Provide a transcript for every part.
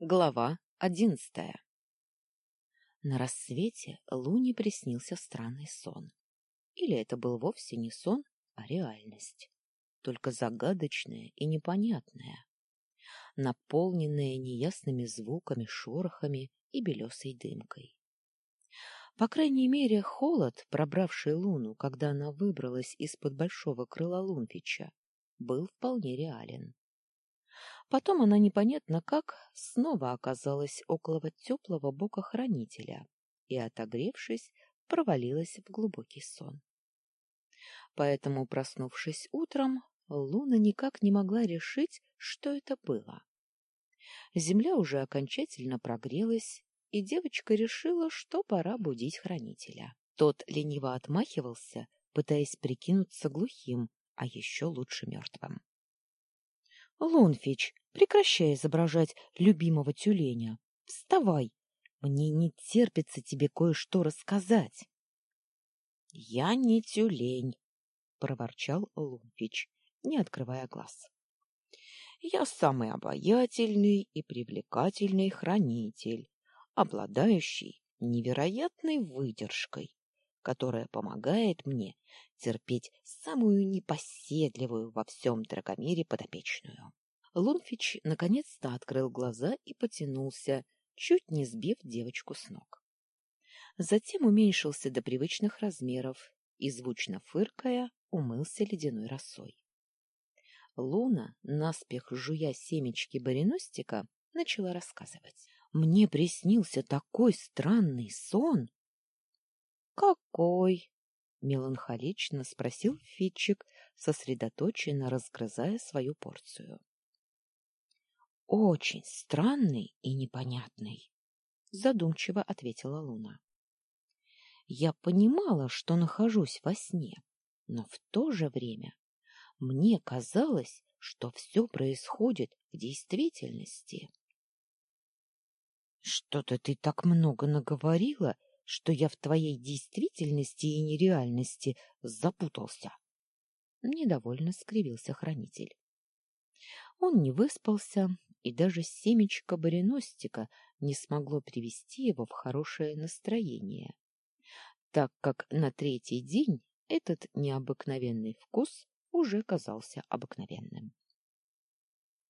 Глава одиннадцатая На рассвете Луне приснился странный сон. Или это был вовсе не сон, а реальность, только загадочная и непонятная, наполненная неясными звуками, шорохами и белесой дымкой. По крайней мере, холод, пробравший Луну, когда она выбралась из-под большого крыла Лунфича, был вполне реален. Потом она непонятно как снова оказалась около теплого бока хранителя и, отогревшись, провалилась в глубокий сон. Поэтому, проснувшись утром, Луна никак не могла решить, что это было. Земля уже окончательно прогрелась, и девочка решила, что пора будить хранителя. Тот лениво отмахивался, пытаясь прикинуться глухим, а еще лучше мертвым. Лунфич, прекращай изображать любимого тюленя. Вставай, мне не терпится тебе кое-что рассказать. — Я не тюлень, — проворчал Лунфич, не открывая глаз. — Я самый обаятельный и привлекательный хранитель, обладающий невероятной выдержкой, которая помогает мне терпеть самую непоседливую во всем Драгомире подопечную. Лунфич наконец-то открыл глаза и потянулся, чуть не сбив девочку с ног. Затем уменьшился до привычных размеров и, звучно фыркая, умылся ледяной росой. Луна, наспех жуя семечки бариностика, начала рассказывать. «Мне приснился такой странный сон!» «Какой?» — меланхолично спросил Фитчик, сосредоточенно разгрызая свою порцию. «Очень странный и непонятный», — задумчиво ответила Луна. «Я понимала, что нахожусь во сне, но в то же время мне казалось, что все происходит в действительности». «Что-то ты так много наговорила, что я в твоей действительности и нереальности запутался». Недовольно скривился хранитель. Он не выспался, и даже семечко бариностика не смогло привести его в хорошее настроение, так как на третий день этот необыкновенный вкус уже казался обыкновенным.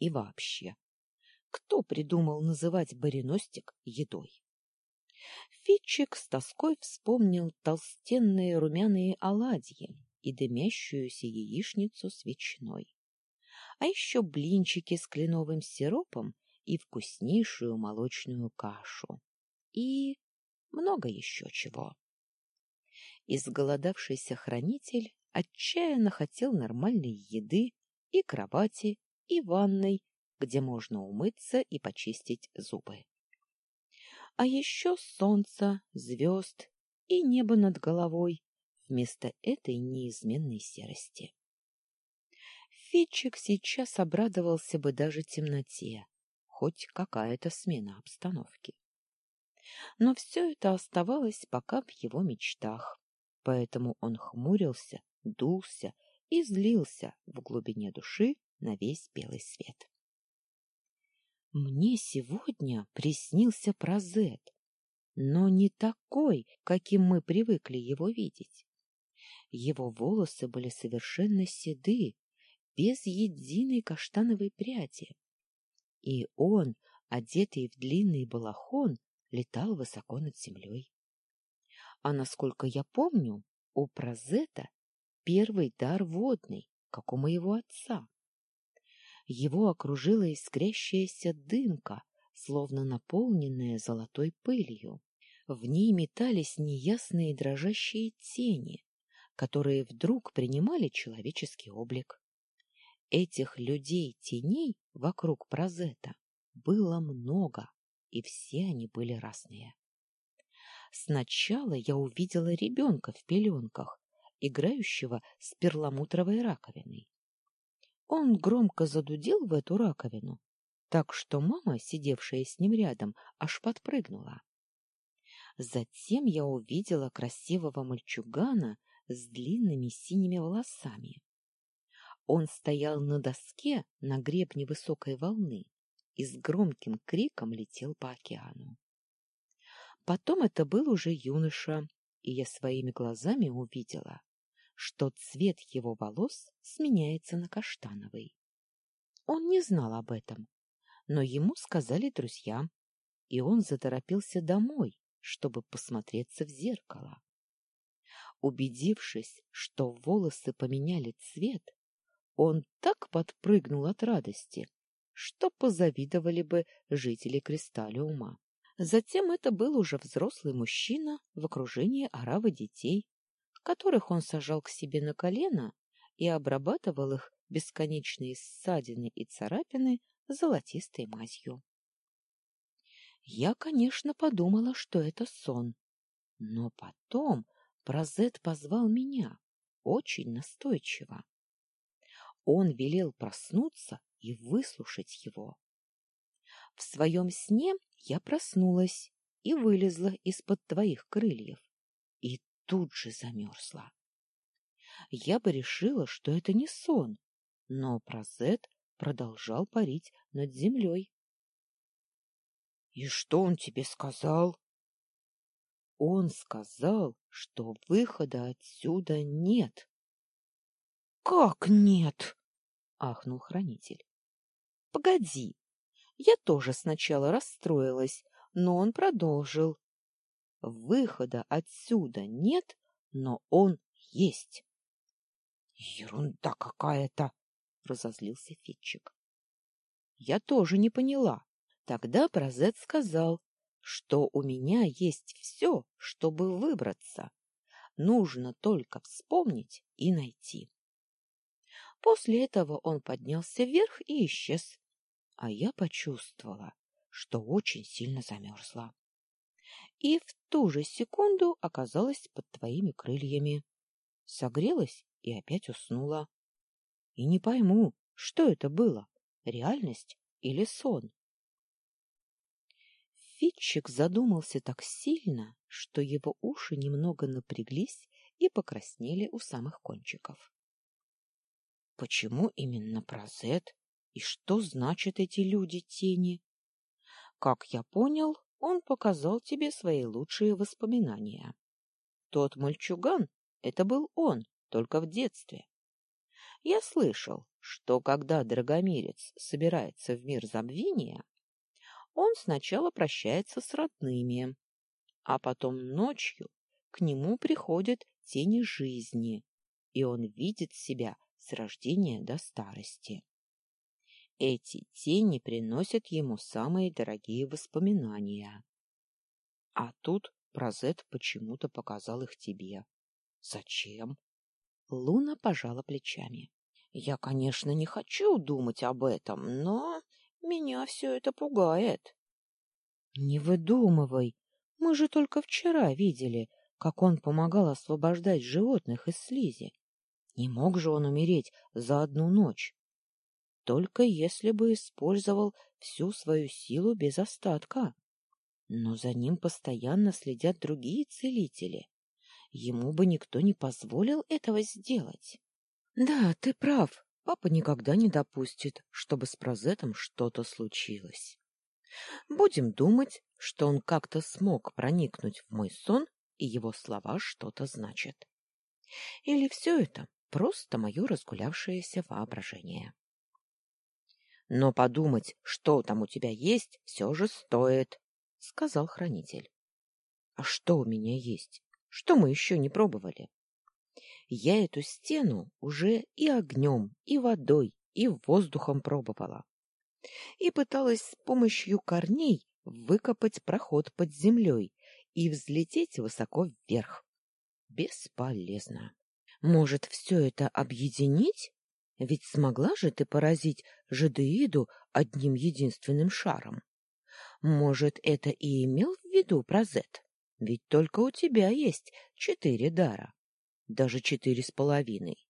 И вообще, кто придумал называть бариностик едой? Фитчик с тоской вспомнил толстенные румяные оладьи и дымящуюся яичницу с ветчиной а еще блинчики с кленовым сиропом и вкуснейшую молочную кашу. И много еще чего. Изголодавшийся хранитель отчаянно хотел нормальной еды и кровати, и ванной, где можно умыться и почистить зубы. А еще солнца, звезд и небо над головой вместо этой неизменной серости. Фитчик сейчас обрадовался бы даже темноте, хоть какая-то смена обстановки. Но все это оставалось пока в его мечтах, поэтому он хмурился, дулся и злился в глубине души на весь белый свет. Мне сегодня приснился прозет, но не такой, каким мы привыкли его видеть. Его волосы были совершенно седы, без единой каштановой пряди. И он, одетый в длинный балахон, летал высоко над землей. А насколько я помню, у Прозета первый дар водный, как у моего отца. Его окружила искрящаяся дымка, словно наполненная золотой пылью. В ней метались неясные дрожащие тени, которые вдруг принимали человеческий облик. Этих людей-теней вокруг Прозета было много, и все они были разные. Сначала я увидела ребенка в пеленках, играющего с перламутровой раковиной. Он громко задудел в эту раковину, так что мама, сидевшая с ним рядом, аж подпрыгнула. Затем я увидела красивого мальчугана с длинными синими волосами. Он стоял на доске на гребне высокой волны и с громким криком летел по океану. Потом это был уже юноша, и я своими глазами увидела, что цвет его волос сменяется на каштановый. Он не знал об этом, но ему сказали друзья, и он заторопился домой, чтобы посмотреться в зеркало. Убедившись, что волосы поменяли цвет, он так подпрыгнул от радости, что позавидовали бы жители Кристаллиума. Затем это был уже взрослый мужчина в окружении оравы детей, которых он сажал к себе на колено и обрабатывал их бесконечные ссадины и царапины золотистой мазью. Я, конечно, подумала, что это сон, но потом Прозет позвал меня, очень настойчиво. Он велел проснуться и выслушать его. В своем сне я проснулась и вылезла из-под твоих крыльев, тут же замерзла. Я бы решила, что это не сон, но Прозет продолжал парить над землей. — И что он тебе сказал? — Он сказал, что выхода отсюда нет. — Как нет? — ахнул хранитель. — Погоди, я тоже сначала расстроилась, но он продолжил. Выхода отсюда нет, но он есть. — Ерунда какая-то! — разозлился Фитчик. Я тоже не поняла. Тогда Прозет сказал, что у меня есть все, чтобы выбраться. Нужно только вспомнить и найти. После этого он поднялся вверх и исчез а я почувствовала, что очень сильно замерзла. И в ту же секунду оказалась под твоими крыльями. Согрелась и опять уснула. И не пойму, что это было, реальность или сон. Фитчик задумался так сильно, что его уши немного напряглись и покраснели у самых кончиков. Почему именно про Зет? И что значат эти люди-тени? Как я понял, он показал тебе свои лучшие воспоминания. Тот мальчуган — это был он, только в детстве. Я слышал, что когда Драгомирец собирается в мир забвения, он сначала прощается с родными, а потом ночью к нему приходят тени жизни, и он видит себя с рождения до старости. Эти тени приносят ему самые дорогие воспоминания. А тут Прозет почему-то показал их тебе. Зачем? Луна пожала плечами. Я, конечно, не хочу думать об этом, но меня все это пугает. Не выдумывай. Мы же только вчера видели, как он помогал освобождать животных из слизи. Не мог же он умереть за одну ночь только если бы использовал всю свою силу без остатка. Но за ним постоянно следят другие целители. Ему бы никто не позволил этого сделать. Да, ты прав. Папа никогда не допустит, чтобы с Прозетом что-то случилось. Будем думать, что он как-то смог проникнуть в мой сон, и его слова что-то значат. Или все это просто мое разгулявшееся воображение. Но подумать, что там у тебя есть, все же стоит, — сказал хранитель. — А что у меня есть? Что мы еще не пробовали? Я эту стену уже и огнем, и водой, и воздухом пробовала. И пыталась с помощью корней выкопать проход под землей и взлететь высоко вверх. Бесполезно. Может, все это объединить? Ведь смогла же ты поразить жадеиду одним единственным шаром. Может, это и имел в виду Прозет? Ведь только у тебя есть четыре дара, даже четыре с половиной.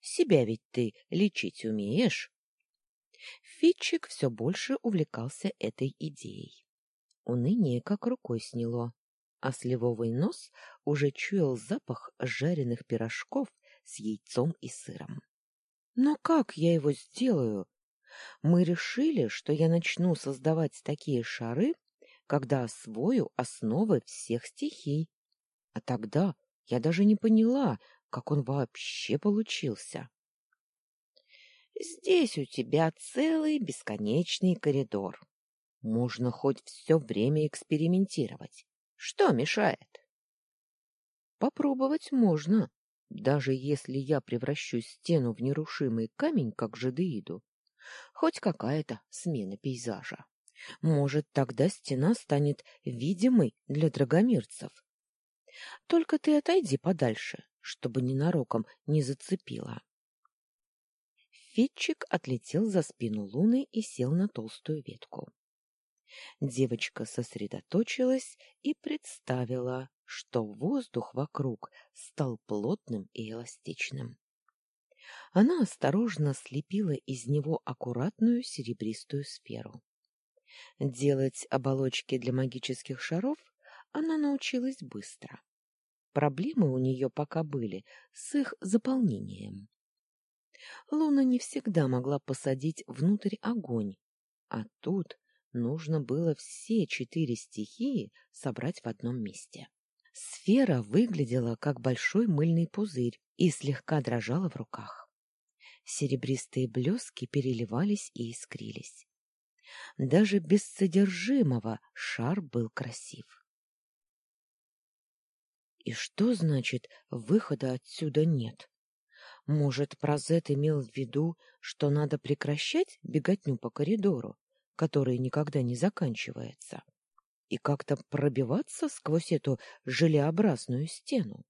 Себя ведь ты лечить умеешь? Фитчик все больше увлекался этой идеей. Уныние как рукой сняло, а сливовый нос уже чуял запах жареных пирожков с яйцом и сыром. Но как я его сделаю? Мы решили, что я начну создавать такие шары, когда освою основы всех стихий. А тогда я даже не поняла, как он вообще получился. Здесь у тебя целый бесконечный коридор. Можно хоть все время экспериментировать. Что мешает? Попробовать можно, даже если я превращу стену в нерушимый камень, как жадеиду. Хоть какая-то смена пейзажа. Может, тогда стена станет видимой для драгомирцев. Только ты отойди подальше, чтобы ненароком не зацепила. Фитчик отлетел за спину Луны и сел на толстую ветку. Девочка сосредоточилась и представила, что воздух вокруг стал плотным и эластичным. Она осторожно слепила из него аккуратную серебристую сферу. Делать оболочки для магических шаров она научилась быстро. Проблемы у нее пока были с их заполнением. Луна не всегда могла посадить внутрь огонь, а тут нужно было все четыре стихии собрать в одном месте. Сфера выглядела как большой мыльный пузырь и слегка дрожала в руках. Серебристые блески переливались и искрились. Даже без содержимого шар был красив. И что значит «выхода отсюда нет»? Может, Прозет имел в виду, что надо прекращать беготню по коридору, который никогда не заканчивается, и как-то пробиваться сквозь эту желеобразную стену?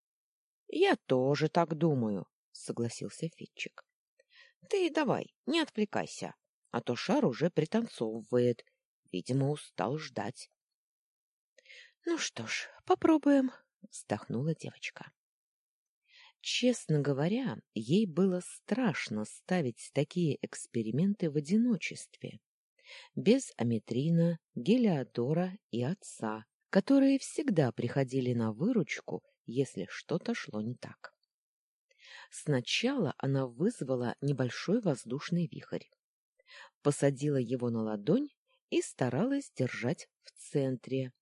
— Я тоже так думаю, — согласился Фитчик. — Ты давай, не отвлекайся, а то шар уже пританцовывает, видимо, устал ждать. — Ну что ж, попробуем, — вздохнула девочка. Честно говоря, ей было страшно ставить такие эксперименты в одиночестве, без Аметрина, Гелиодора и отца, которые всегда приходили на выручку, если что-то шло не так. Сначала она вызвала небольшой воздушный вихрь, посадила его на ладонь и старалась держать в центре,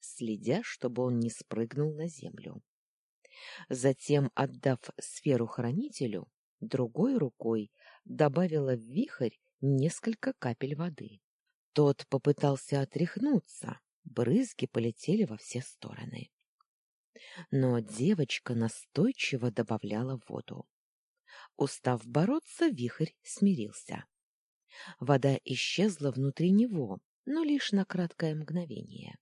следя, чтобы он не спрыгнул на землю. Затем, отдав сферу хранителю, другой рукой добавила в вихрь несколько капель воды. Тот попытался отряхнуться, брызги полетели во все стороны. Но девочка настойчиво добавляла воду. Устав бороться, вихрь смирился. Вода исчезла внутри него, но лишь на краткое мгновение.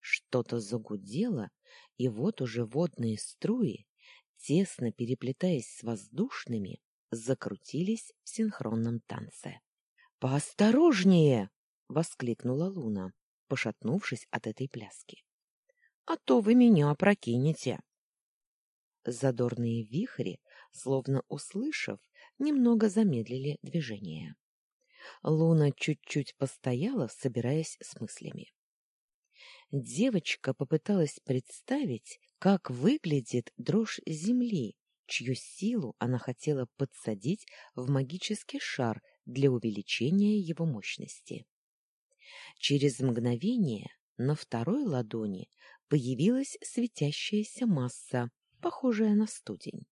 Что-то загудело, и вот уже водные струи, тесно переплетаясь с воздушными, закрутились в синхронном танце. «Поосторожнее!» — воскликнула Луна, пошатнувшись от этой пляски. «А то вы меня опрокинете!» Задорные вихри, словно услышав, немного замедлили движение. Луна чуть-чуть постояла, собираясь с мыслями. Девочка попыталась представить, как выглядит дрожь земли, чью силу она хотела подсадить в магический шар для увеличения его мощности. Через мгновение на второй ладони появилась светящаяся масса, похожая на студень.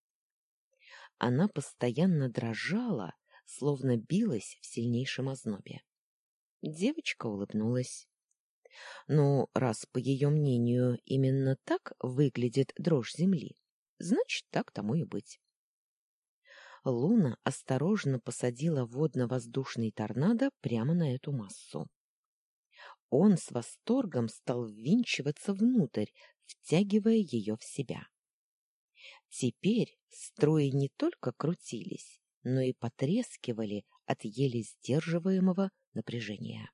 Она постоянно дрожала, словно билась в сильнейшем ознобе. Девочка улыбнулась. Но раз, по ее мнению, именно так выглядит дрожь земли, значит, так тому и быть. Луна осторожно посадила водно-воздушный торнадо прямо на эту массу. Он с восторгом стал ввинчиваться внутрь, втягивая ее в себя. Теперь струи не только крутились, но и потрескивали от еле сдерживаемого напряжения.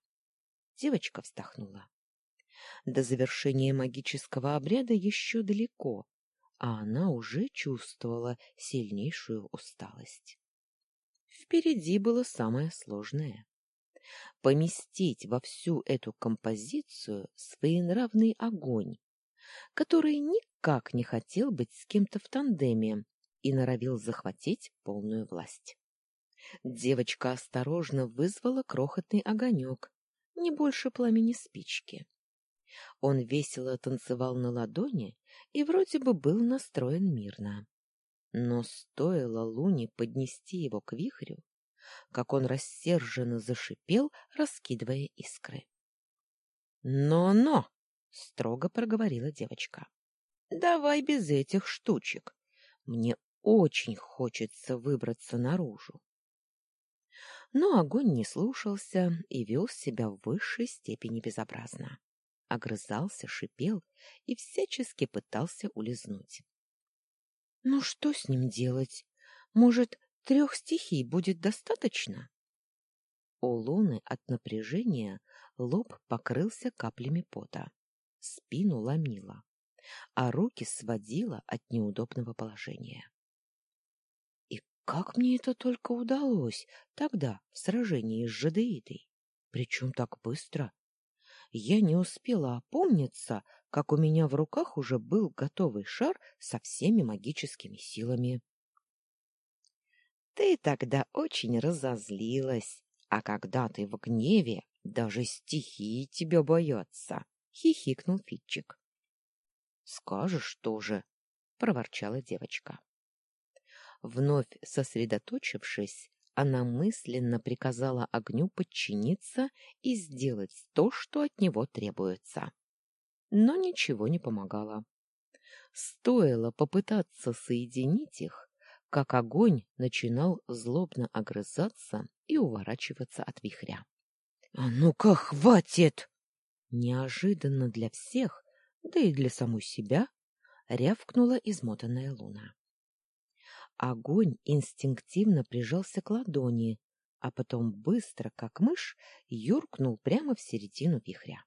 Девочка вздохнула. До завершения магического обряда еще далеко, а она уже чувствовала сильнейшую усталость. Впереди было самое сложное — поместить во всю эту композицию своенравный огонь, который никак не хотел быть с кем-то в тандеме и норовил захватить полную власть. Девочка осторожно вызвала крохотный огонек, не больше пламени спички. Он весело танцевал на ладони и вроде бы был настроен мирно. Но стоило Луне поднести его к вихрю, как он рассерженно зашипел, раскидывая искры. «Но-но!» — строго проговорила девочка. «Давай без этих штучек. Мне очень хочется выбраться наружу». Но огонь не слушался и вел себя в высшей степени безобразно. Огрызался, шипел и всячески пытался улизнуть. «Ну что с ним делать? Может, трех стихий будет достаточно?» У Луны от напряжения лоб покрылся каплями пота, спину ломило, а руки сводило от неудобного положения. И как мне это только удалось тогда в сражении с Жадеидой? Причем так быстро. Я не успела опомниться, как у меня в руках уже был готовый шар со всеми магическими силами. Ты тогда очень разозлилась, а когда ты в гневе, даже стихии тебя боятся, — хихикнул Фитчик. — Скажешь тоже, — проворчала девочка. Вновь сосредоточившись, она мысленно приказала огню подчиниться и сделать то, что от него требуется. Но ничего не помогало. Стоило попытаться соединить их, как огонь начинал злобно огрызаться и уворачиваться от вихря. — А ну-ка, хватит! Неожиданно для всех, да и для самой себя, рявкнула измотанная луна. Огонь инстинктивно прижался к ладони, а потом быстро, как мышь, юркнул прямо в середину вихря.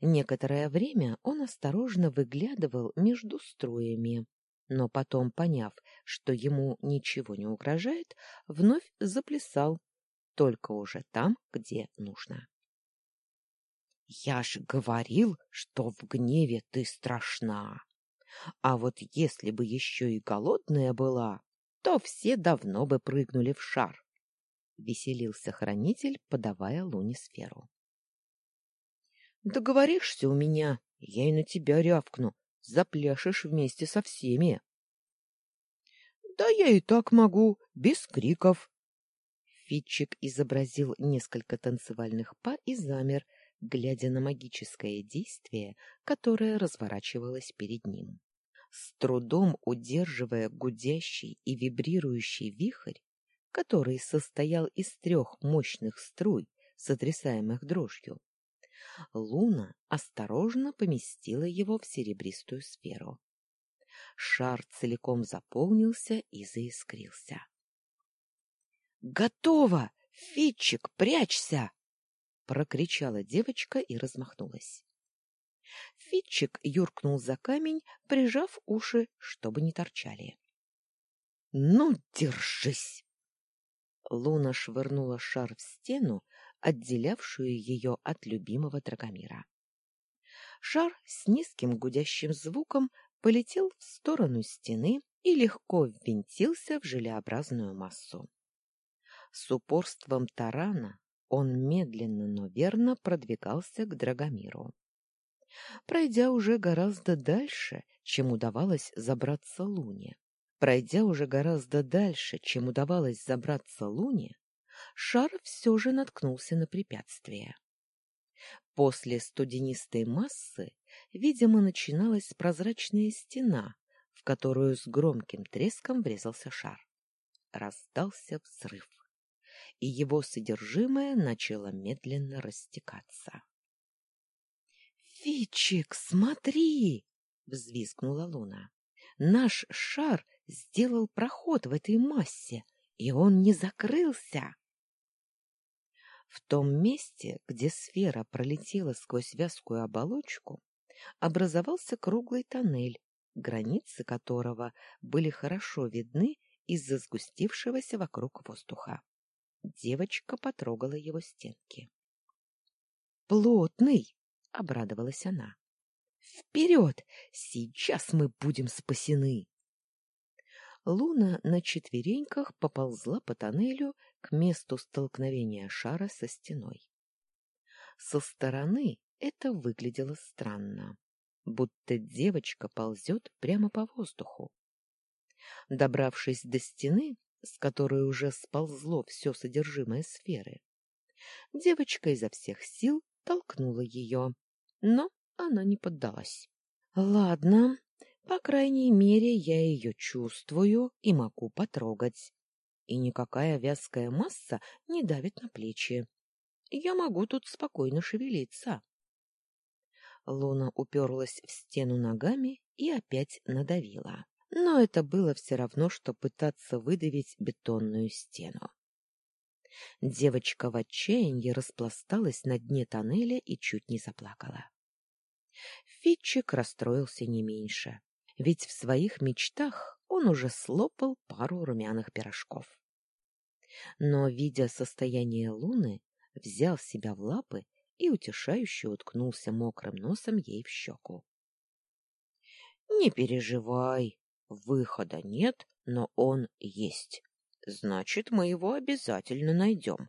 Некоторое время он осторожно выглядывал между струями, но потом, поняв, что ему ничего не угрожает, вновь заплясал, только уже там, где нужно. — Я ж говорил, что в гневе ты страшна. А вот если бы еще и голодная была, то все давно бы прыгнули в шар. Веселился хранитель, подавая Луне сферу. — Договоришься у меня, я и на тебя рявкну, запляшешь вместе со всеми. — Да я и так могу, без криков. Фитчик изобразил несколько танцевальных пар и замер, глядя на магическое действие, которое разворачивалось перед ним. С трудом удерживая гудящий и вибрирующий вихрь, который состоял из трех мощных струй, сотрясаемых дрожью, Луна осторожно поместила его в серебристую сферу. Шар целиком заполнился и заискрился. «Готово! Фитчик, прячься!» — прокричала девочка и размахнулась. Фитчик юркнул за камень, прижав уши, чтобы не торчали. — Ну, держись! Луна швырнула шар в стену, отделявшую ее от любимого Драгомира. Шар с низким гудящим звуком полетел в сторону стены и легко ввинтился в желеобразную массу. С упорством тарана он медленно, но верно продвигался к Драгомиру. Пройдя уже гораздо дальше, чем удавалось забраться Луне, пройдя уже гораздо дальше, чем удавалось забраться Луне, шар все же наткнулся на препятствие. После студенистой массы, видимо, начиналась прозрачная стена, в которую с громким треском врезался шар. Раздался взрыв и его содержимое начало медленно растекаться. «Фичик, смотри!» — взвизгнула Луна. «Наш шар сделал проход в этой массе, и он не закрылся!» В том месте, где сфера пролетела сквозь вязкую оболочку, образовался круглый тоннель, границы которого были хорошо видны из-за сгустившегося вокруг воздуха. Девочка потрогала его стенки. «Плотный!» — обрадовалась она. «Вперед! Сейчас мы будем спасены!» Луна на четвереньках поползла по тоннелю к месту столкновения шара со стеной. Со стороны это выглядело странно, будто девочка ползет прямо по воздуху. Добравшись до стены, с которой уже сползло все содержимое сферы, девочка изо всех сил толкнула ее, но она не поддалась. — Ладно, по крайней мере, я ее чувствую и могу потрогать. И никакая вязкая масса не давит на плечи. Я могу тут спокойно шевелиться. Луна уперлась в стену ногами и опять надавила. Но это было все равно, что пытаться выдавить бетонную стену. Девочка в отчаянии распласталась на дне тоннеля и чуть не заплакала. Фитчик расстроился не меньше ведь в своих мечтах он уже слопал пару румяных пирожков. Но, видя состояние Луны, взял себя в лапы и утешающе уткнулся мокрым носом ей в щеку. — Не переживай, выхода нет, но он есть. Значит, мы его обязательно найдем.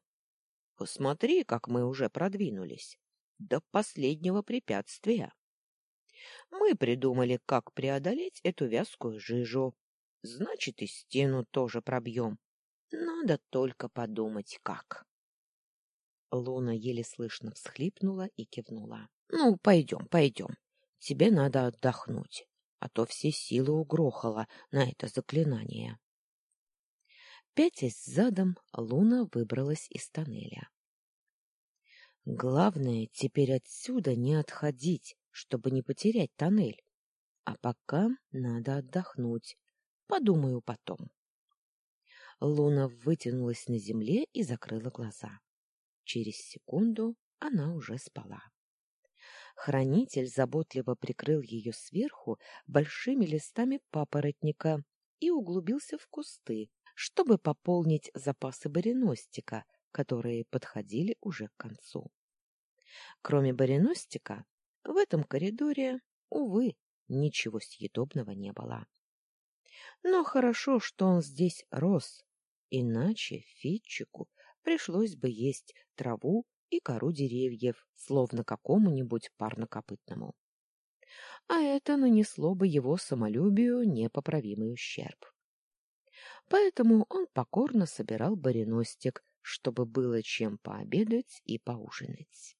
Посмотри, как мы уже продвинулись. До последнего препятствия. Мы придумали, как преодолеть эту вязкую жижу. Значит, и стену тоже пробьем. Надо только подумать, как. Луна еле слышно всхлипнула и кивнула. — Ну, пойдем, пойдем. Тебе надо отдохнуть, а то все силы угрохала на это заклинание. Пятясь задом, Луна выбралась из тоннеля. Главное теперь отсюда не отходить, чтобы не потерять тоннель. А пока надо отдохнуть. Подумаю потом. Луна вытянулась на земле и закрыла глаза. Через секунду она уже спала. Хранитель заботливо прикрыл ее сверху большими листами папоротника и углубился в кусты, чтобы пополнить запасы бариностика, которые подходили уже к концу. Кроме бариностика, в этом коридоре, увы, ничего съедобного не было. Но хорошо, что он здесь рос, иначе Фитчику пришлось бы есть траву и кору деревьев, словно какому-нибудь парнокопытному. А это нанесло бы его самолюбию непоправимый ущерб. Поэтому он покорно собирал бариностик, чтобы было чем пообедать и поужинать.